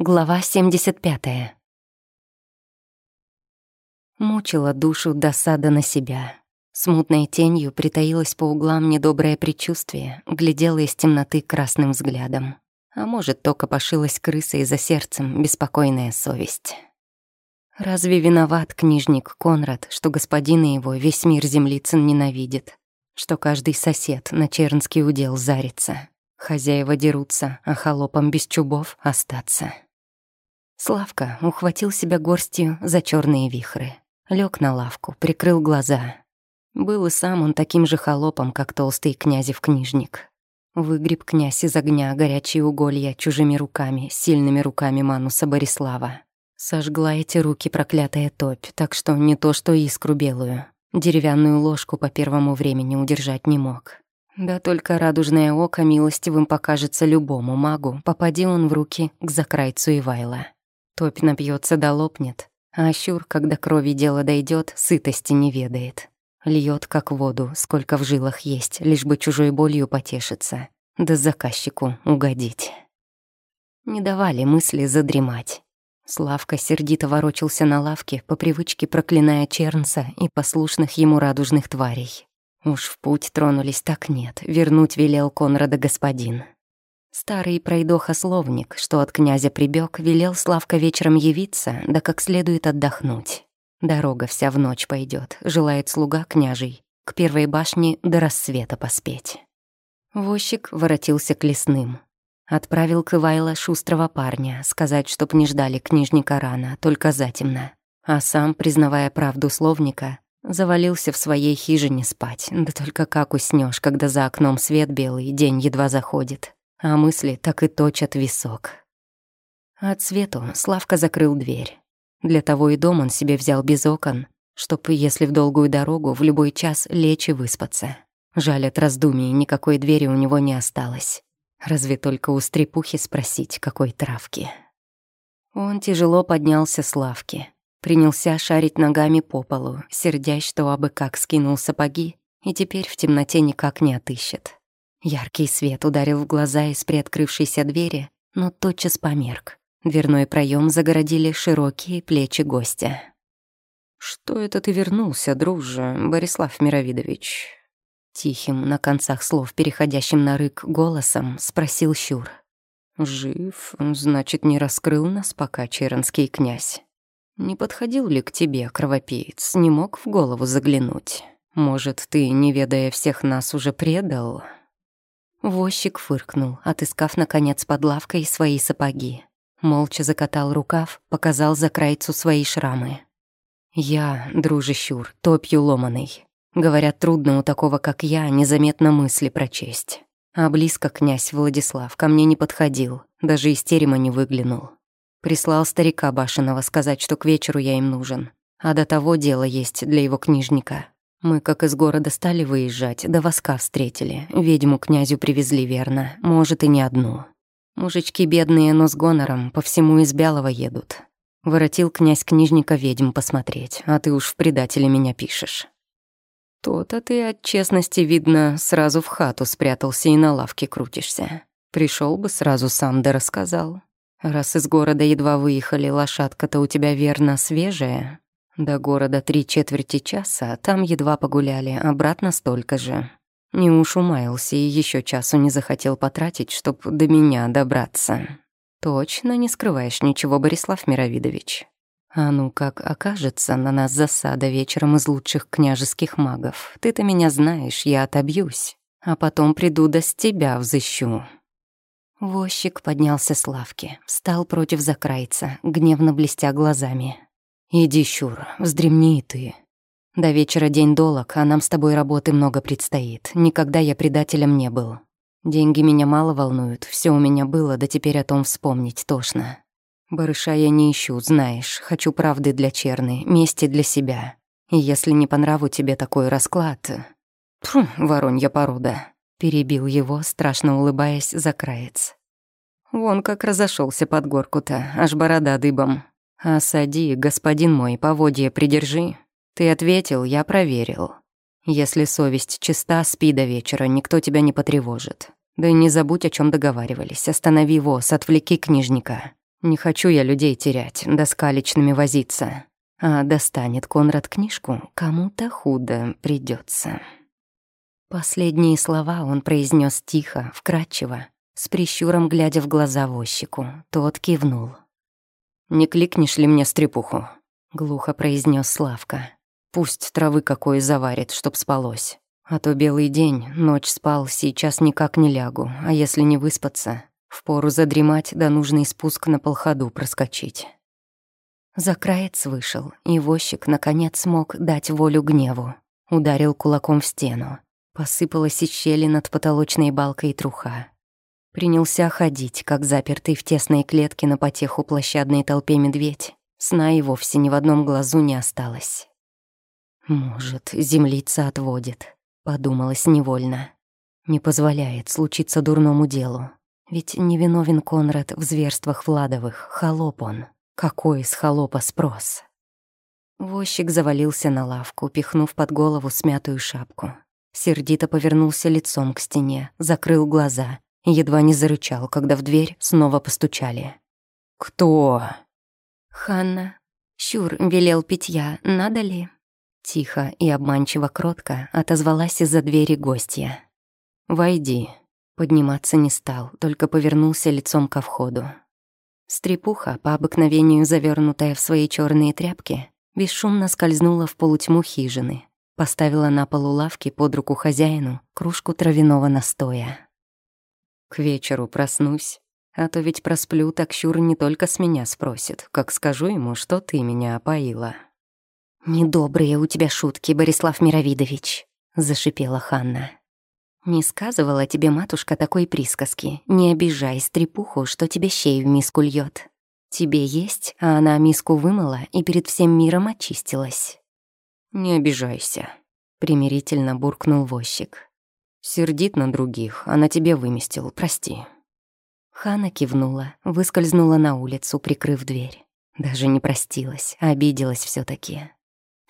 Глава 75. Мучила душу досада на себя. Смутной тенью притаилась по углам недоброе предчувствие, глядела из темноты красным взглядом. А может, только пошилась крыса и за сердцем беспокойная совесть. Разве виноват книжник Конрад, что господина его весь мир землицын ненавидит, что каждый сосед на чернский удел зарится, хозяева дерутся, а холопам без чубов остаться? Славка ухватил себя горстью за черные вихры. лег на лавку, прикрыл глаза. Был и сам он таким же холопом, как толстый князев-книжник. Выгреб князь из огня горячие уголья чужими руками, сильными руками Мануса Борислава. Сожгла эти руки проклятая топь, так что не то что искру белую. Деревянную ложку по первому времени удержать не мог. Да только радужное око милостивым покажется любому магу, попади он в руки к закрайцу Ивайла. Топь напьется да лопнет, а Ащур, когда крови дело дойдет, сытости не ведает. Льет как воду, сколько в жилах есть, лишь бы чужой болью потешиться, да заказчику угодить. Не давали мысли задремать. Славка сердито ворочался на лавке, по привычке проклиная Чернца и послушных ему радужных тварей. Уж в путь тронулись, так нет, вернуть велел Конрада господин. Старый пройдоха-словник, что от князя прибег, велел Славка вечером явиться, да как следует отдохнуть. Дорога вся в ночь пойдет, желает слуга княжий, к первой башне до рассвета поспеть. Возчик воротился к лесным. Отправил к Ивайло шустрого парня, сказать, чтоб не ждали книжника рано, только затемно. А сам, признавая правду словника, завалился в своей хижине спать. Да только как уснешь, когда за окном свет белый, день едва заходит а мысли так и точат висок. От свету Славка закрыл дверь. Для того и дом он себе взял без окон, чтоб, если в долгую дорогу, в любой час лечь и выспаться. Жаль, от раздумий никакой двери у него не осталось. Разве только у стрепухи спросить, какой травки. Он тяжело поднялся с лавки. Принялся шарить ногами по полу, сердясь, что абы как скинул сапоги, и теперь в темноте никак не отыщет. Яркий свет ударил в глаза из приоткрывшейся двери, но тотчас померк. Дверной проем загородили широкие плечи гостя. «Что это ты вернулся, друже, Борислав Мировидович?» Тихим, на концах слов, переходящим на рык голосом, спросил Щур. «Жив, значит, не раскрыл нас пока чернский князь. Не подходил ли к тебе, кровопиец, не мог в голову заглянуть? Может, ты, не ведая всех нас, уже предал?» Возчик фыркнул, отыскав, наконец, под лавкой свои сапоги. Молча закатал рукав, показал за крайцу свои шрамы. «Я, друже Щур, топью ломаный. Говорят, трудно у такого, как я, незаметно мысли прочесть. А близко князь Владислав ко мне не подходил, даже из терема не выглянул. Прислал старика Башенова сказать, что к вечеру я им нужен. А до того дело есть для его книжника. Мы, как из города стали выезжать, до воска встретили. Ведьму князю привезли, верно. Может, и не одну. Мужички бедные, но с гонором, по всему из Бялого едут. Воротил князь книжника ведьм посмотреть, а ты уж в предателе меня пишешь. То-то ты от честности, видно, сразу в хату спрятался и на лавке крутишься. Пришел бы сразу сам да рассказал. Раз из города едва выехали, лошадка-то у тебя верно свежая, до города три четверти часа, там едва погуляли, обратно столько же. Не уж умаялся и еще часу не захотел потратить, чтоб до меня добраться. Точно не скрываешь ничего, Борислав Мировидович. А ну как окажется на нас засада вечером из лучших княжеских магов. Ты-то меня знаешь, я отобьюсь. А потом приду да тебя взыщу. Возчик поднялся с лавки, встал против закрайца, гневно блестя глазами. «Иди, Щур, вздремни ты. До вечера день долог, а нам с тобой работы много предстоит. Никогда я предателем не был. Деньги меня мало волнуют, все у меня было, да теперь о том вспомнить тошно. Барыша я не ищу, знаешь, хочу правды для черны, мести для себя. И если не по нраву тебе такой расклад... Фу, воронья порода!» Перебил его, страшно улыбаясь, закраец. Вон как разошелся под горку-то, аж борода дыбом. «Осади, господин мой, поводья придержи». Ты ответил, я проверил. Если совесть чиста, спи до вечера, никто тебя не потревожит. Да и не забудь, о чем договаривались. Останови воз, отвлеки книжника. Не хочу я людей терять, да с калечными возиться. А достанет Конрад книжку, кому-то худо придется. Последние слова он произнес тихо, вкрадчиво, с прищуром глядя в глаза возчику. Тот кивнул. «Не кликнешь ли мне стрепуху?» — глухо произнес Славка. «Пусть травы какой заварит, чтоб спалось. А то белый день, ночь спал, сейчас никак не лягу, а если не выспаться, впору задремать да нужный спуск на полходу проскочить». Закраец вышел, и возчик, наконец, смог дать волю гневу. Ударил кулаком в стену. Посыпалась из щели над потолочной балкой труха. Принялся ходить, как запертый в тесной клетке на потеху площадной толпе медведь. Сна и вовсе ни в одном глазу не осталось. «Может, землица отводит», — подумалось невольно. «Не позволяет случиться дурному делу. Ведь невиновен Конрад в зверствах Владовых, холоп он. Какой из холопа спрос?» Возчик завалился на лавку, пихнув под голову смятую шапку. Сердито повернулся лицом к стене, закрыл глаза едва не зарычал, когда в дверь снова постучали. «Кто?» «Ханна. Щур велел питья, надо ли?» Тихо и обманчиво кротко отозвалась из-за двери гостья. «Войди». Подниматься не стал, только повернулся лицом ко входу. Стрепуха, по обыкновению завернутая в свои черные тряпки, бесшумно скользнула в полутьму хижины, поставила на полу лавки под руку хозяину кружку травяного настоя. «К вечеру проснусь, а то ведь просплю, так Щур не только с меня спросит, как скажу ему, что ты меня опоила». «Недобрые у тебя шутки, Борислав Мировидович», — зашипела Ханна. «Не сказывала тебе матушка такой присказки. Не обижай стрепуху, что тебе щей в миску льет. Тебе есть, а она миску вымыла и перед всем миром очистилась». «Не обижайся», — примирительно буркнул возчик. «Сердит на других, а на тебе выместил, прости». Хана кивнула, выскользнула на улицу, прикрыв дверь. Даже не простилась, а обиделась все таки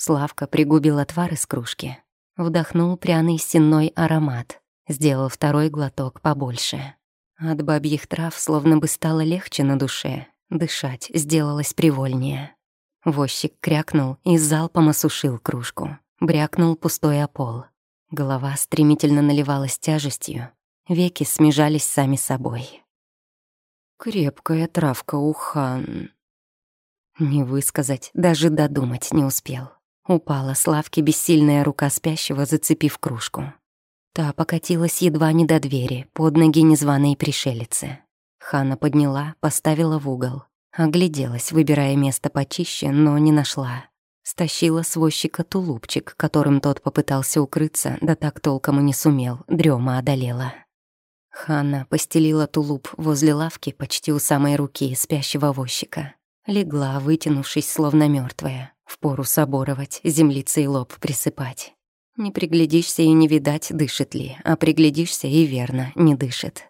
Славка пригубил отвар из кружки. Вдохнул пряный сенной аромат. Сделал второй глоток побольше. От бабьих трав словно бы стало легче на душе. Дышать сделалось привольнее. Возчик крякнул и залпом осушил кружку. Брякнул пустой опол. Голова стремительно наливалась тяжестью. Веки смежались сами собой. «Крепкая травка у хан...» Не высказать, даже додумать не успел. Упала с лавки бессильная рука спящего, зацепив кружку. Та покатилась едва не до двери, под ноги незваной пришелицы. Хана подняла, поставила в угол. Огляделась, выбирая место почище, но не нашла. Стащила с возчика которым тот попытался укрыться, да так толком и не сумел, дрема одолела. Ханна постелила тулуп возле лавки почти у самой руки спящего возчика. Легла, вытянувшись, словно мертвая. Впору соборовать, землицей лоб присыпать. Не приглядишься и не видать, дышит ли, а приглядишься и верно, не дышит.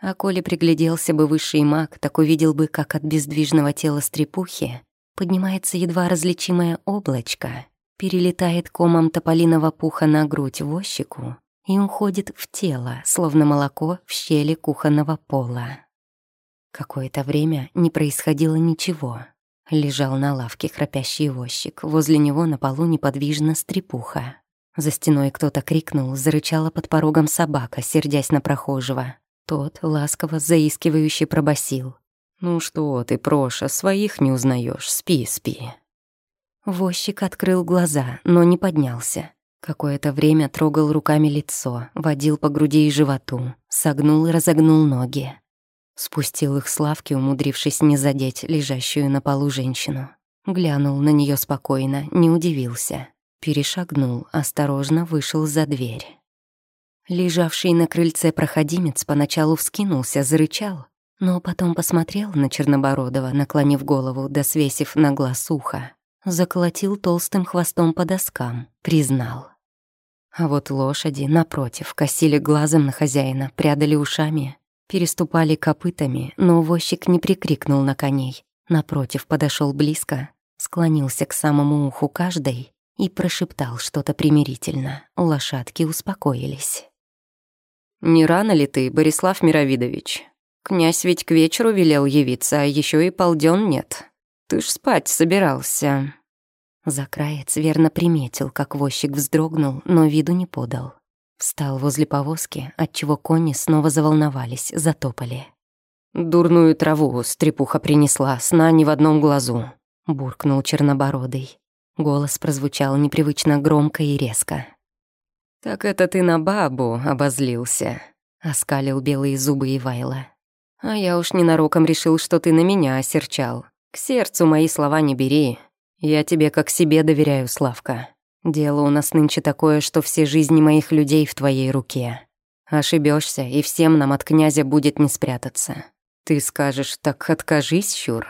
А коли пригляделся бы высший маг, так увидел бы, как от бездвижного тела стрепухи поднимается едва различимое облачко, перелетает комом тополиного пуха на грудь возчику и уходит в тело, словно молоко в щели кухонного пола. Какое-то время не происходило ничего. Лежал на лавке храпящий возчик, возле него на полу неподвижно стрепуха. За стеной кто-то крикнул, зарычала под порогом собака, сердясь на прохожего. Тот ласково заискивающе пробасил. «Ну что ты, Проша, своих не узнаешь, спи, спи». Возчик открыл глаза, но не поднялся. Какое-то время трогал руками лицо, водил по груди и животу, согнул и разогнул ноги. Спустил их с лавки, умудрившись не задеть лежащую на полу женщину. Глянул на нее спокойно, не удивился. Перешагнул, осторожно вышел за дверь. Лежавший на крыльце проходимец поначалу вскинулся, зарычал, но потом посмотрел на Чернобородова, наклонив голову да свесив на глаз ухо. Заколотил толстым хвостом по доскам, признал. А вот лошади, напротив, косили глазом на хозяина, прядали ушами, переступали копытами, но возчик не прикрикнул на коней. Напротив, подошел близко, склонился к самому уху каждой и прошептал что-то примирительно. Лошадки успокоились. «Не рано ли ты, Борислав Мировидович?» Князь ведь к вечеру велел явиться, а еще и полден нет. Ты ж спать собирался». Закраец верно приметил, как возчик вздрогнул, но виду не подал. Встал возле повозки, отчего кони снова заволновались, затопали. «Дурную траву стрепуха принесла, сна ни в одном глазу», — буркнул чернобородый. Голос прозвучал непривычно громко и резко. «Так это ты на бабу обозлился», — оскалил белые зубы Ивайла. «А я уж ненароком решил, что ты на меня осерчал. К сердцу мои слова не бери. Я тебе как себе доверяю, Славка. Дело у нас нынче такое, что все жизни моих людей в твоей руке. Ошибешься, и всем нам от князя будет не спрятаться. Ты скажешь, так откажись, Щур».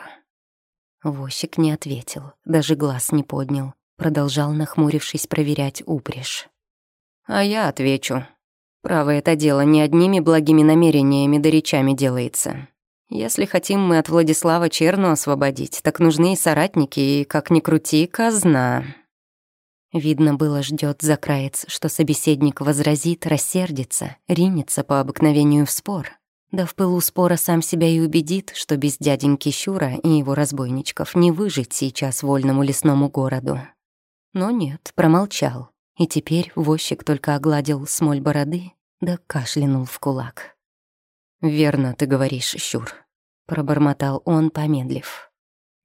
Возчик не ответил, даже глаз не поднял, продолжал, нахмурившись, проверять упряжь. А я отвечу. Право, это дело не одними благими намерениями да речами делается. Если хотим мы от Владислава Черну освободить, так нужны и соратники, и, как ни крути, казна». Видно было, ждет закраец, что собеседник возразит, рассердится, ринется по обыкновению в спор. Да в пылу спора сам себя и убедит, что без дяденьки Щура и его разбойничков не выжить сейчас вольному лесному городу. Но нет, промолчал, и теперь возчик только огладил смоль бороды, да кашлянул в кулак. «Верно ты говоришь, Щур», — пробормотал он, помедлив.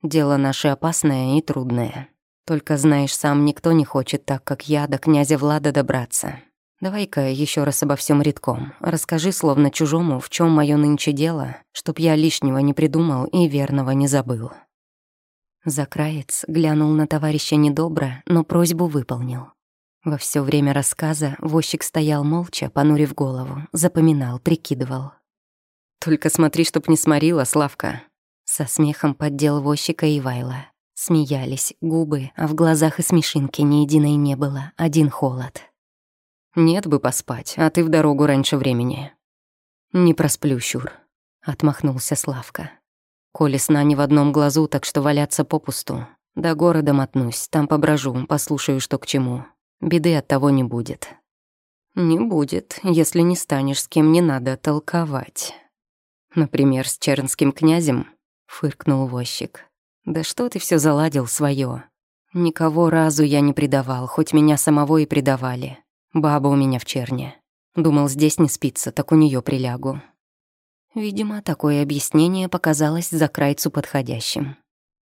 «Дело наше опасное и трудное. Только, знаешь, сам никто не хочет так, как я, до князя Влада добраться. Давай-ка еще раз обо всем редком. Расскажи, словно чужому, в чем мое нынче дело, чтоб я лишнего не придумал и верного не забыл». Закраец глянул на товарища недобро, но просьбу выполнил. Во все время рассказа возчик стоял молча, понурив голову, запоминал, прикидывал. «Только смотри, чтоб не сморила, Славка!» Со смехом поддел возчика Ивайла. Смеялись губы, а в глазах и смешинки ни единой не было, один холод. «Нет бы поспать, а ты в дорогу раньше времени». «Не просплю, Щур», — отмахнулся Славка. «Коли сна ни в одном глазу, так что валяться попусту. До города мотнусь, там поброжу, послушаю, что к чему. Беды от того не будет». «Не будет, если не станешь с кем не надо толковать». «Например, с чернским князем?» — фыркнул возчик. «Да что ты все заладил свое? Никого разу я не предавал, хоть меня самого и предавали. Баба у меня в черне. Думал, здесь не спится, так у нее прилягу». Видимо, такое объяснение показалось за крайцу подходящим.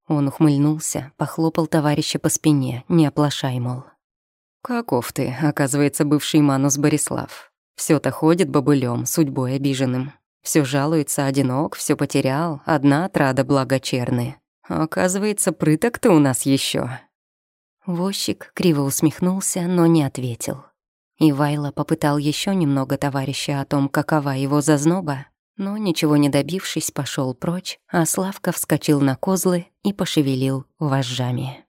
Он ухмыльнулся, похлопал товарища по спине, не оплошай, мол. «Каков ты, оказывается, бывший Манус Борислав. все то ходит бобылем, судьбой обиженным. Все жалуется, одинок, все потерял, одна отрада благочерны. Оказывается, прыток ты у нас еще. Возчик криво усмехнулся, но не ответил. Ивайло попытал еще немного товарища о том, какова его зазноба, но, ничего не добившись, пошел прочь, а Славка вскочил на козлы и пошевелил вожжами.